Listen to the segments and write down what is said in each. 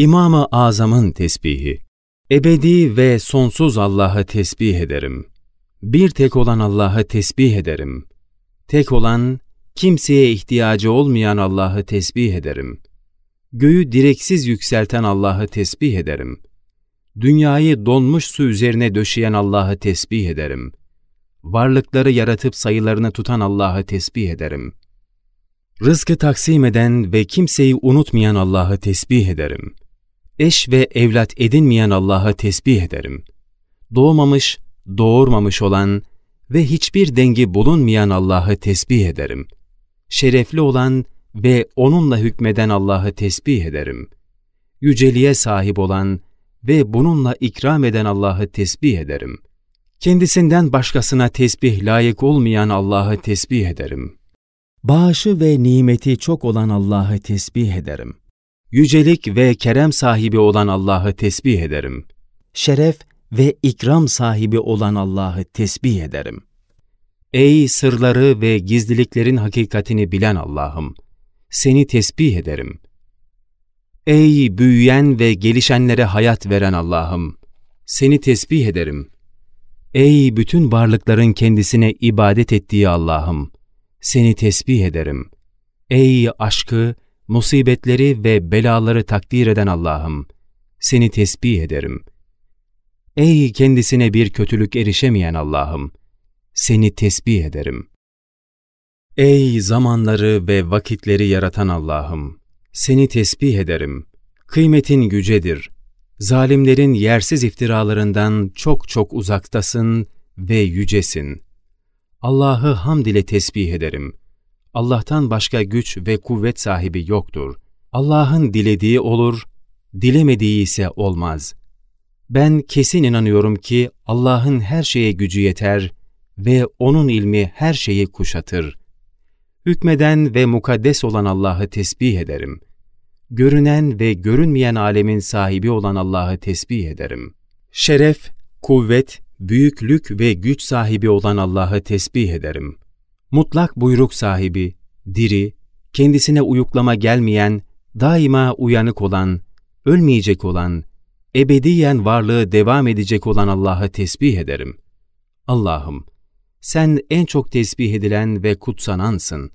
İmam-ı Azam'ın tesbihi. Ebedi ve sonsuz Allah'ı tesbih ederim. Bir tek olan Allah'ı tesbih ederim. Tek olan, kimseye ihtiyacı olmayan Allah'ı tesbih ederim. Göğü direksiz yükselten Allah'ı tesbih ederim. Dünyayı donmuş su üzerine döşeyen Allah'ı tesbih ederim. Varlıkları yaratıp sayılarını tutan Allah'ı tesbih ederim. Rızkı taksim eden ve kimseyi unutmayan Allah'ı tesbih ederim. Eş ve evlat edinmeyen Allah'ı tesbih ederim. Doğmamış, doğurmamış olan ve hiçbir dengi bulunmayan Allah'ı tesbih ederim. Şerefli olan ve onunla hükmeden Allah'ı tesbih ederim. Yüceliğe sahip olan ve bununla ikram eden Allah'ı tesbih ederim. Kendisinden başkasına tesbih layık olmayan Allah'ı tesbih ederim. Bağışı ve nimeti çok olan Allah'ı tesbih ederim. Yücelik ve kerem sahibi olan Allah'ı tesbih ederim. Şeref ve ikram sahibi olan Allah'ı tesbih ederim. Ey sırları ve gizliliklerin hakikatini bilen Allah'ım! Seni tesbih ederim. Ey büyüyen ve gelişenlere hayat veren Allah'ım! Seni tesbih ederim. Ey bütün varlıkların kendisine ibadet ettiği Allah'ım! Seni tesbih ederim. Ey aşkı, musibetleri ve belaları takdir eden Allah'ım! Seni tesbih ederim. Ey kendisine bir kötülük erişemeyen Allah'ım! Seni tesbih ederim. Ey zamanları ve vakitleri yaratan Allah'ım! Seni tesbih ederim. Kıymetin gücedir. Zalimlerin yersiz iftiralarından çok çok uzaktasın ve yücesin. Allah'ı hamd ile tesbih ederim. Allah'tan başka güç ve kuvvet sahibi yoktur. Allah'ın dilediği olur, dilemediği ise olmaz. Ben kesin inanıyorum ki Allah'ın her şeye gücü yeter ve O'nun ilmi her şeyi kuşatır. Hükmeden ve mukaddes olan Allah'ı tesbih ederim. Görünen ve görünmeyen alemin sahibi olan Allah'ı tesbih ederim. Şeref, kuvvet, büyüklük ve güç sahibi olan Allah'ı tesbih ederim. Mutlak buyruk sahibi, diri, kendisine uyuklama gelmeyen, daima uyanık olan, ölmeyecek olan, ebediyen varlığı devam edecek olan Allah'ı tesbih ederim. Allah'ım, sen en çok tesbih edilen ve kutsanansın.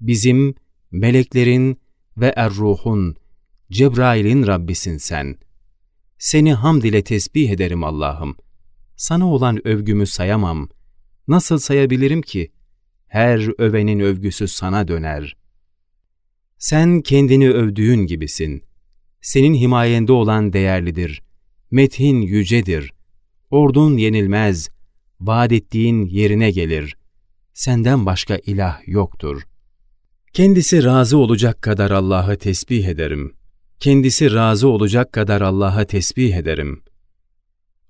Bizim, meleklerin ve er-ruhun, Cebrail'in Rabbisin sen. Seni hamd ile tesbih ederim Allah'ım. Sana olan övgümü sayamam. Nasıl sayabilirim ki? Her övenin övgüsü sana döner. Sen kendini övdüğün gibisin. Senin himayende olan değerlidir. Methin yücedir. Ordun yenilmez. Vaat ettiğin yerine gelir. Senden başka ilah yoktur. Kendisi razı olacak kadar Allah'ı tesbih ederim. Kendisi razı olacak kadar Allah'a tesbih ederim.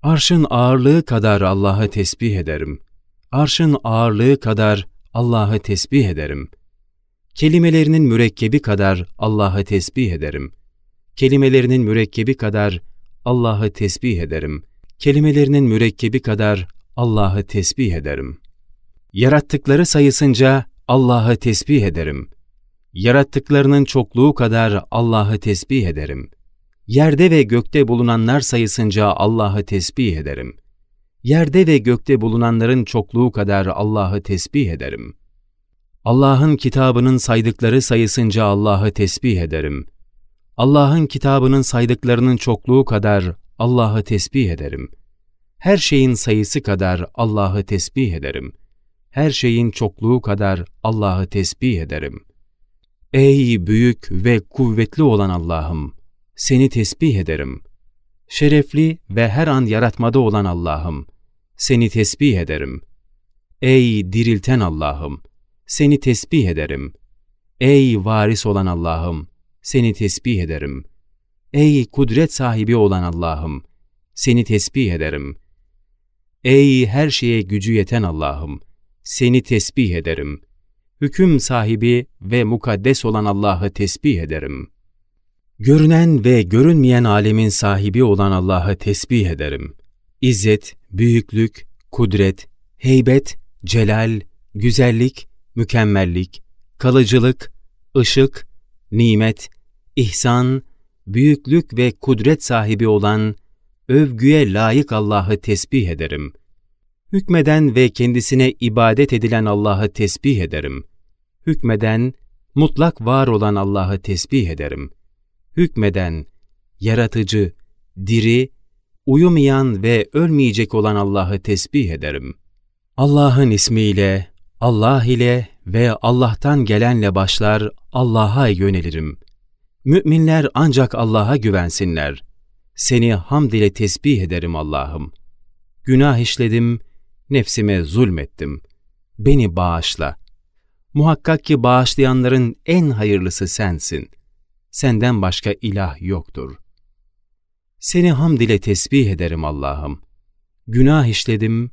Arşın ağırlığı kadar Allah'ı tesbih ederim. Arşın ağırlığı kadar Allah'ı tesbih ederim. Kelimelerinin mürekkebi kadar Allah'ı tesbih ederim. Kelimelerinin mürekkebi kadar Allah'ı tesbih ederim. Kelimelerinin mürekkebi kadar Allah'ı tesbih ederim. Yarattıkları sayısınca Allah'ı tesbih ederim. Yarattıklarının çokluğu kadar Allah'ı tesbih ederim. Yerde ve gökte bulunanlar sayısınca Allah'ı tesbih ederim. Yerde ve gökte bulunanların çokluğu kadar Allah'ı tesbih ederim. Allah'ın kitabının saydıkları sayısınca Allah'ı tesbih ederim. Allah'ın kitabının saydıklarının çokluğu kadar Allah'ı tesbih ederim. Her şeyin sayısı kadar Allah'ı tesbih ederim. Her şeyin çokluğu kadar Allah'ı tesbih ederim. Ey büyük ve kuvvetli olan Allah'ım! Seni tesbih ederim. Şerefli ve her an yaratmada olan Allah'ım! Seni tesbih ederim. Ey dirilten Allah'ım! Seni tesbih ederim. Ey varis olan Allah'ım! Seni tesbih ederim. Ey kudret sahibi olan Allah'ım! Seni tesbih ederim. Ey her şeye gücü yeten Allah'ım! Seni tesbih ederim. Hüküm sahibi ve mukaddes olan Allah'ı tesbih ederim. Görünen ve görünmeyen alemin sahibi olan Allah'ı tesbih ederim. İzzet, büyüklük, kudret, heybet, celal, güzellik, mükemmellik, kalıcılık, ışık, nimet, ihsan, büyüklük ve kudret sahibi olan, övgüye layık Allah'ı tesbih ederim. Hükmeden ve kendisine ibadet edilen Allah'ı tesbih ederim. Hükmeden, mutlak var olan Allah'ı tesbih ederim. Hükmeden, yaratıcı, diri, uyumayan ve ölmeyecek olan Allah'ı tesbih ederim. Allah'ın ismiyle, Allah ile ve Allah'tan gelenle başlar Allah'a yönelirim. Müminler ancak Allah'a güvensinler. Seni hamd ile tesbih ederim Allah'ım. Günah işledim, nefsime zulmettim. Beni bağışla. Muhakkak ki bağışlayanların en hayırlısı sensin. Senden başka ilah yoktur. Seni hamd ile tesbih ederim Allah'ım. Günah işledim,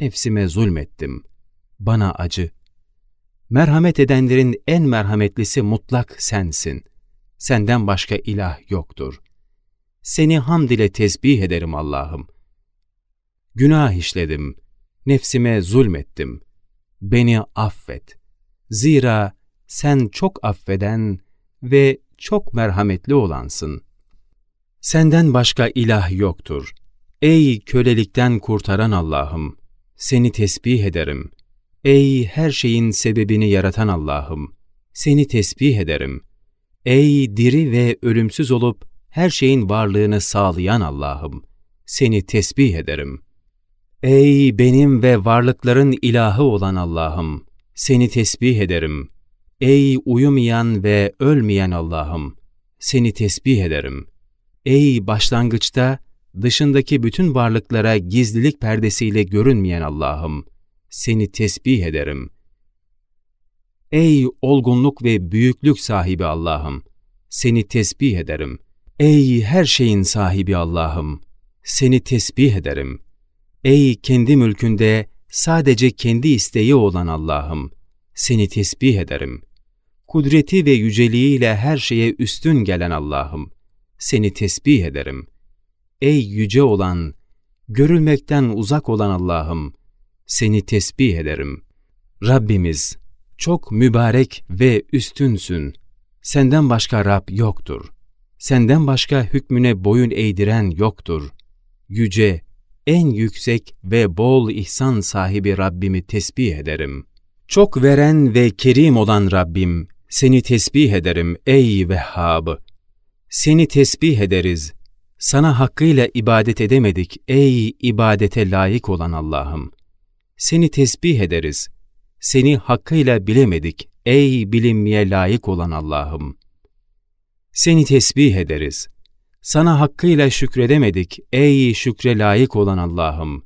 nefsime zulmettim. Bana acı. Merhamet edenlerin en merhametlisi mutlak sensin. Senden başka ilah yoktur. Seni hamd ile tesbih ederim Allah'ım. Günah işledim, nefsime zulmettim. Beni affet. Zira sen çok affeden ve çok merhametli olansın. Senden başka ilah yoktur. Ey kölelikten kurtaran Allah'ım! Seni tesbih ederim. Ey her şeyin sebebini yaratan Allah'ım! Seni tesbih ederim. Ey diri ve ölümsüz olup her şeyin varlığını sağlayan Allah'ım! Seni tesbih ederim. Ey benim ve varlıkların ilahı olan Allah'ım! Seni tesbih ederim. Ey uyumayan ve ölmeyen Allah'ım! Seni tesbih ederim. Ey başlangıçta dışındaki bütün varlıklara gizlilik perdesiyle görünmeyen Allah'ım! Seni tesbih ederim. Ey olgunluk ve büyüklük sahibi Allah'ım! Seni tesbih ederim. Ey her şeyin sahibi Allah'ım! Seni tesbih ederim. Ey kendi mülkünde sadece kendi isteği olan Allah'ım! Seni tesbih ederim. Kudreti ve yüceliğiyle her şeye üstün gelen Allah'ım! Seni tesbih ederim. Ey yüce olan, görülmekten uzak olan Allah'ım! Seni tesbih ederim. Rabbimiz, çok mübarek ve üstünsün. Senden başka Rab yoktur. Senden başka hükmüne boyun eğdiren yoktur. Yüce, en yüksek ve bol ihsan sahibi Rabbimi tesbih ederim. Çok veren ve kerim olan Rabbim, seni tesbih ederim ey Vehhab. Seni tesbih ederiz. Sana hakkıyla ibadet edemedik ey ibadete layık olan Allah'ım. Seni tesbih ederiz. Seni hakkıyla bilemedik ey bilinmeye layık olan Allah'ım. Seni tesbih ederiz. Sana hakkıyla şükredemedik ey şükre layık olan Allah'ım.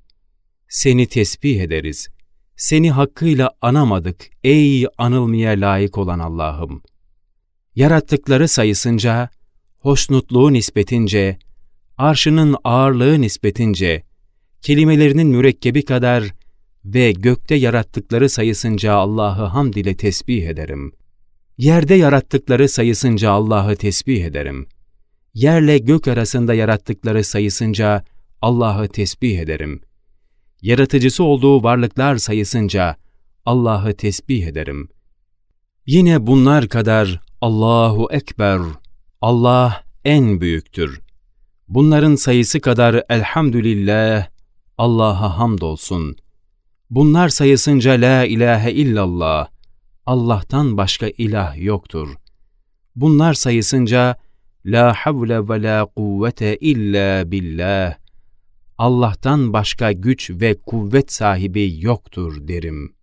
Seni tesbih ederiz. Seni hakkıyla anamadık ey anılmaya layık olan Allah'ım. Yarattıkları sayısınca, hoşnutluğu nispetince, arşının ağırlığı nispetince, kelimelerinin mürekkebi kadar ve gökte yarattıkları sayısınca Allah'ı hamd ile tesbih ederim. Yerde yarattıkları sayısınca Allah'ı tesbih ederim. Yerle gök arasında yarattıkları sayısınca Allah'ı tesbih ederim. Yaratıcısı olduğu varlıklar sayısınca Allah'ı tesbih ederim. Yine bunlar kadar Allahu Ekber, Allah en büyüktür. Bunların sayısı kadar elhamdülillah, Allah'a hamdolsun. Bunlar sayısınca la ilahe illallah, Allah'tan başka ilah yoktur. Bunlar sayısınca la havle ve la kuvvete illa billah, Allah'tan başka güç ve kuvvet sahibi yoktur derim.''